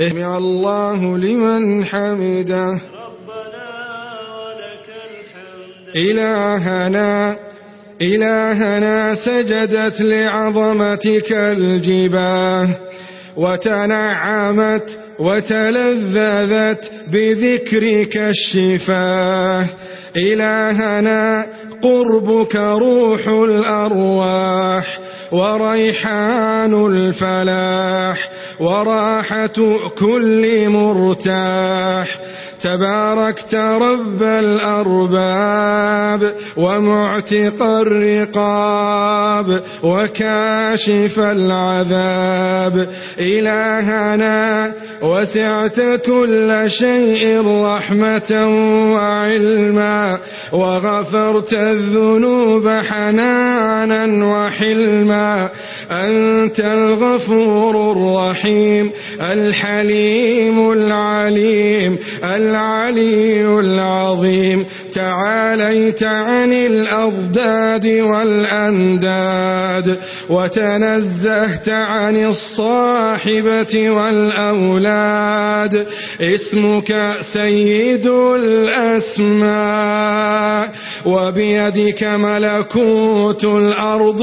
اهمع الله لمن حمده. ربنا ولك الحمد. إلهنا إلهنا سجدت لعظمتك الجباه وتنعمت وتلذذت بذكرك الشفاه. إلهنا قربك روح الأرواح وريحان الفلاح. وراحة كل مرتاح. تباركت رب الأرباب ومعتق الرقاب وكاشف العذاب. إلهنا وسعت كل شيء رحمة وعلما. وغفرت الذنوب حنانا وحلما. أنت الغفور الرحيم الحليم العليم العلي العظيم. تعاليت عن الأضداد والأنداد وتنزهت عن الصاحبة والأولاد اسمك سيد الأسماء وبيدك ملكوت الأرض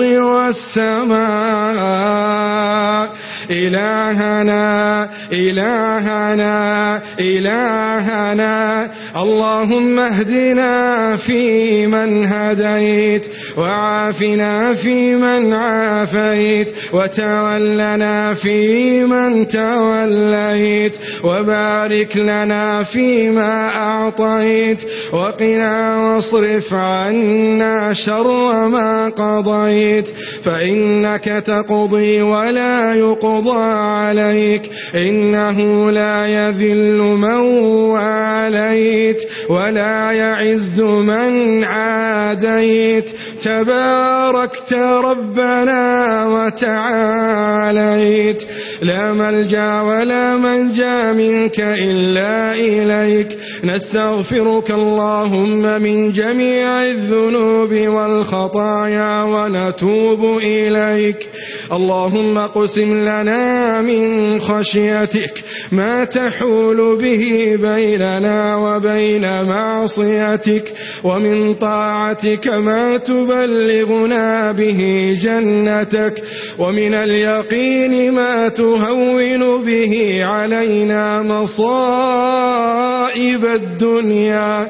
والسماء إلهنا إلهنا إلهنا. اللهم اهدنا في من هديت وعافنا في من عافيت وتولنا في من توليت وبارك لنا فيما أعطيت وقنا واصرف عنا شر ما قضيت فإنك تقضي ولا يقضي يرضى عليك. إنه لا يذل من واليت ولا يعز من عاديت. تباركت ربنا وتعاليت. لا ملجأ ولا منجأ منك إلا إليك. نستغفرك اللهم من جميع الذنوب والخطايا ونتوب إليك. اللهم قسم لنا من خشيتك ما تحول به بيننا وبين معصيتك ومن طاعتك ما تبلغنا به جنتك ومن اليقين ما تبلغنا تهون به علينا مصائب الدنيا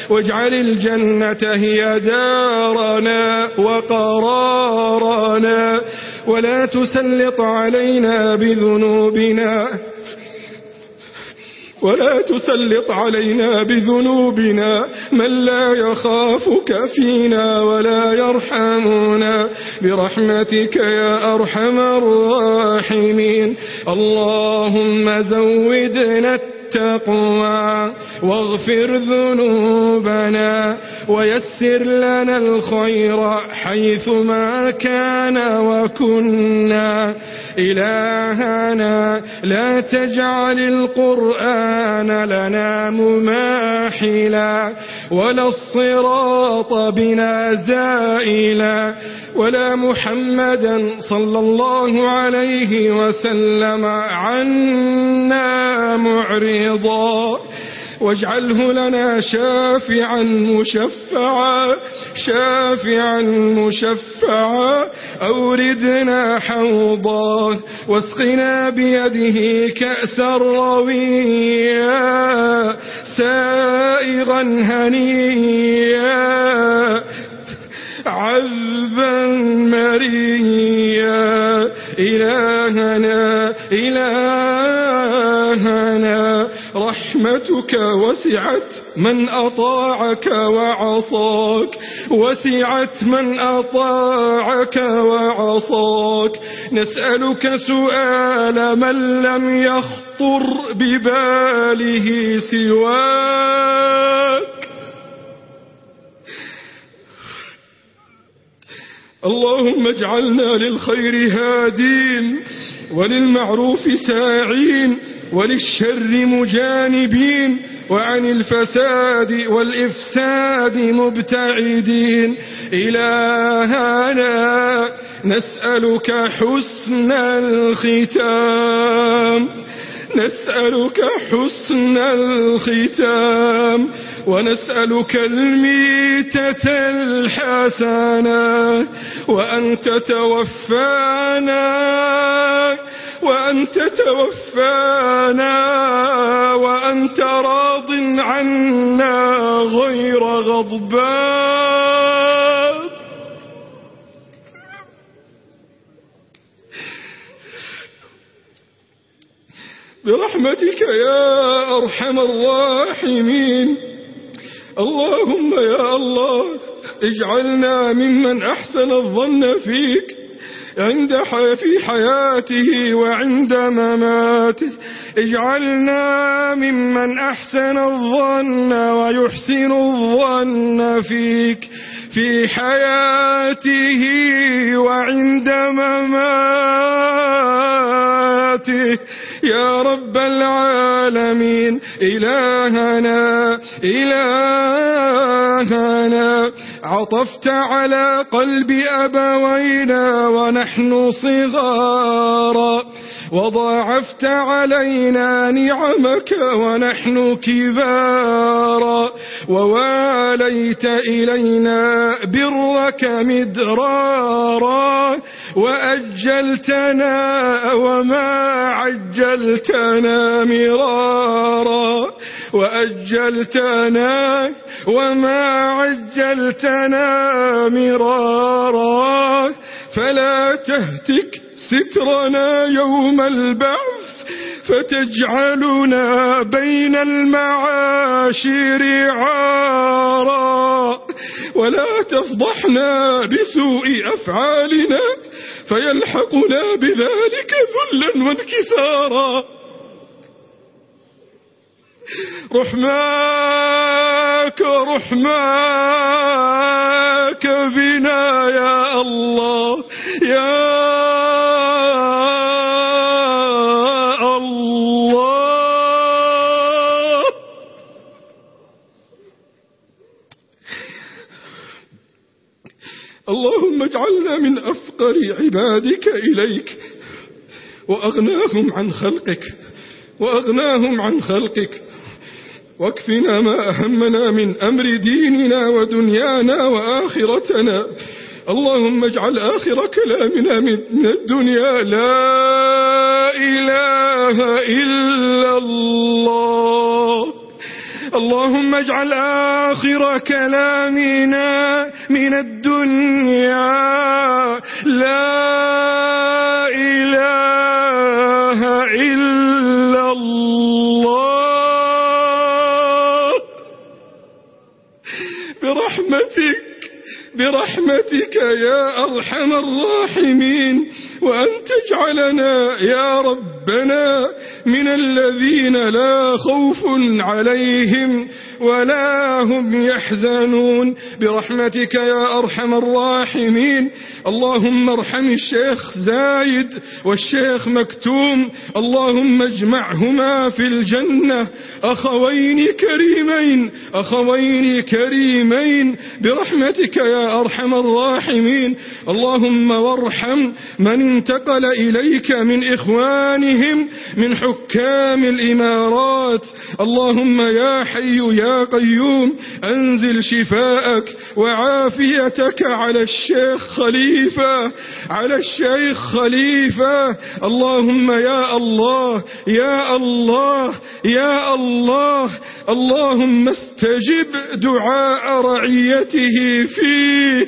واجعل الجنة هي دارنا وقرارنا ولا تسلط علينا بذنوبنا ولا تسلط علينا بذنوبنا من لا يخافك فينا ولا يرحمنا برحمتك يا أرحم الراحمين اللهم زودنا التقوى واغفر ذنوبنا ويسر لنا الخير حيث ما كان وكنا. إلهنا لا تجعل القرآن لنا مماحلا ولا الصراط بنا زائلا ولا محمدا صلى الله عليه وسلم عنا معرضا. واجعله لنا شافعا مشفعا شافعا مشفعا. أوردنا حوضا واسقنا بيده كأسا رويا سائغا هنيا. عذبا مريا. إلهنا إلهنا. رحمتك وسعت من أطاعك وعصاك وسعت من أطاعك وعصاك. نسألك سؤال من لم يخطر بباله سواك. اللهم اجعلنا للخير هادين وللمعروف ساعين. وللشر مجانبين وعن الفساد والإفساد مبتعدين. إلهنا نسألك حسن الختام. نسألك حسن الختام. ونسألك الميتة الحسنة. وأن تتوفانا. أن تتوفانا وأنت راض عنا غير غضبان. برحمتك يا أرحم الراحمين. اللهم يا الله اجعلنا ممن أحسن الظن فيك. عند في حياته وعند مماته. اجعلنا ممن أحسن الظن ويحسن الظن فيك. في حياته وعند مماته. يا رب العالمين إلهنا إلهنا. عطفت على قلب أبوينا ونحن صغارا وضاعفت علينا نعمك ونحن كبارا وواليت إلينا برك مدرارا وأجلتنا وما عجلتنا مرارا وأجلتنا وما عجلتنا مرارا فلا تهتك سترنا يوم البعث فتجعلنا بين المعاشر عارا ولا تفضحنا بسوء أفعالنا فيلحقنا بذلك ذلا وانكسارا رحماك رحماك بنا يا الله يا الله. اللهم اجعلنا من أفقر عبادك إليك وأغناهم عن خلقك وأغناهم عن خلقك. واكفنا ما أهمنا من أمر ديننا ودنيانا وآخرتنا. اللهم اجعل آخر كلامنا من الدنيا. لا إله إلا الله. اللهم اجعل آخر كلامنا من الدنيا. لا إله برحمتك برحمتك يا أرحم الراحمين وأن تجعلنا يا ربنا من الذين لا خوف عليهم. ولا هم يحزنون برحمتك يا أرحم الراحمين اللهم ارحم الشيخ زايد والشيخ مكتوم اللهم اجمعهما في الجنة أخوين كريمين أخوين كريمين برحمتك يا أرحم الراحمين اللهم وارحم من انتقل إليك من إخوانهم من حكام الإمارات اللهم يا حي يا قيوم أنزل شفاءك وعافيتك على الشيخ خليفة على الشيخ خليفة. اللهم يا الله يا الله يا الله. اللهم استجب دعاء رعيته فيه.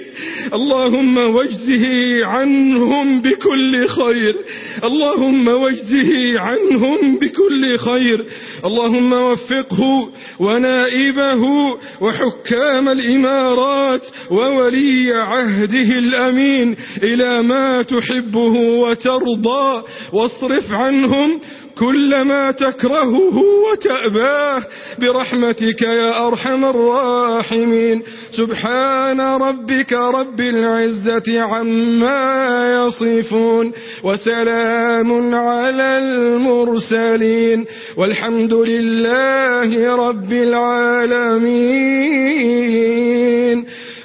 اللهم واجزه عنهم بكل خير. اللهم واجزه عنهم بكل خير. اللهم وفقه ونائبه نائبه وحكام الإمارات وولي عهده الأمين إلى ما تحبه وترضى واصرف عنهم كل ما تكرهه وتأباه برحمتك يا أرحم الراحمين. سبحان ربك رب العزة عما يصفون وسلام على المرسلين. والحمد لله رب العالمين.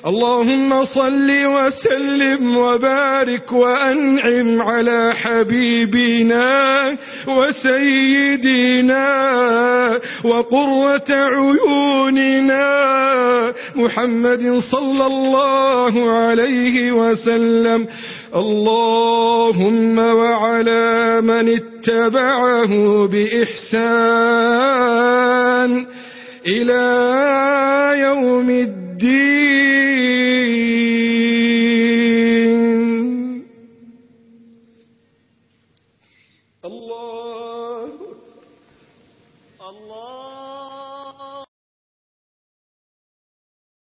اللهم صل وسلم وبارك وأنعم على حبيبنا وسيدنا وقرة عيوننا محمد صلى الله عليه وسلم. اللهم وعلى من اتبعه بإحسان إلى يوم الدين.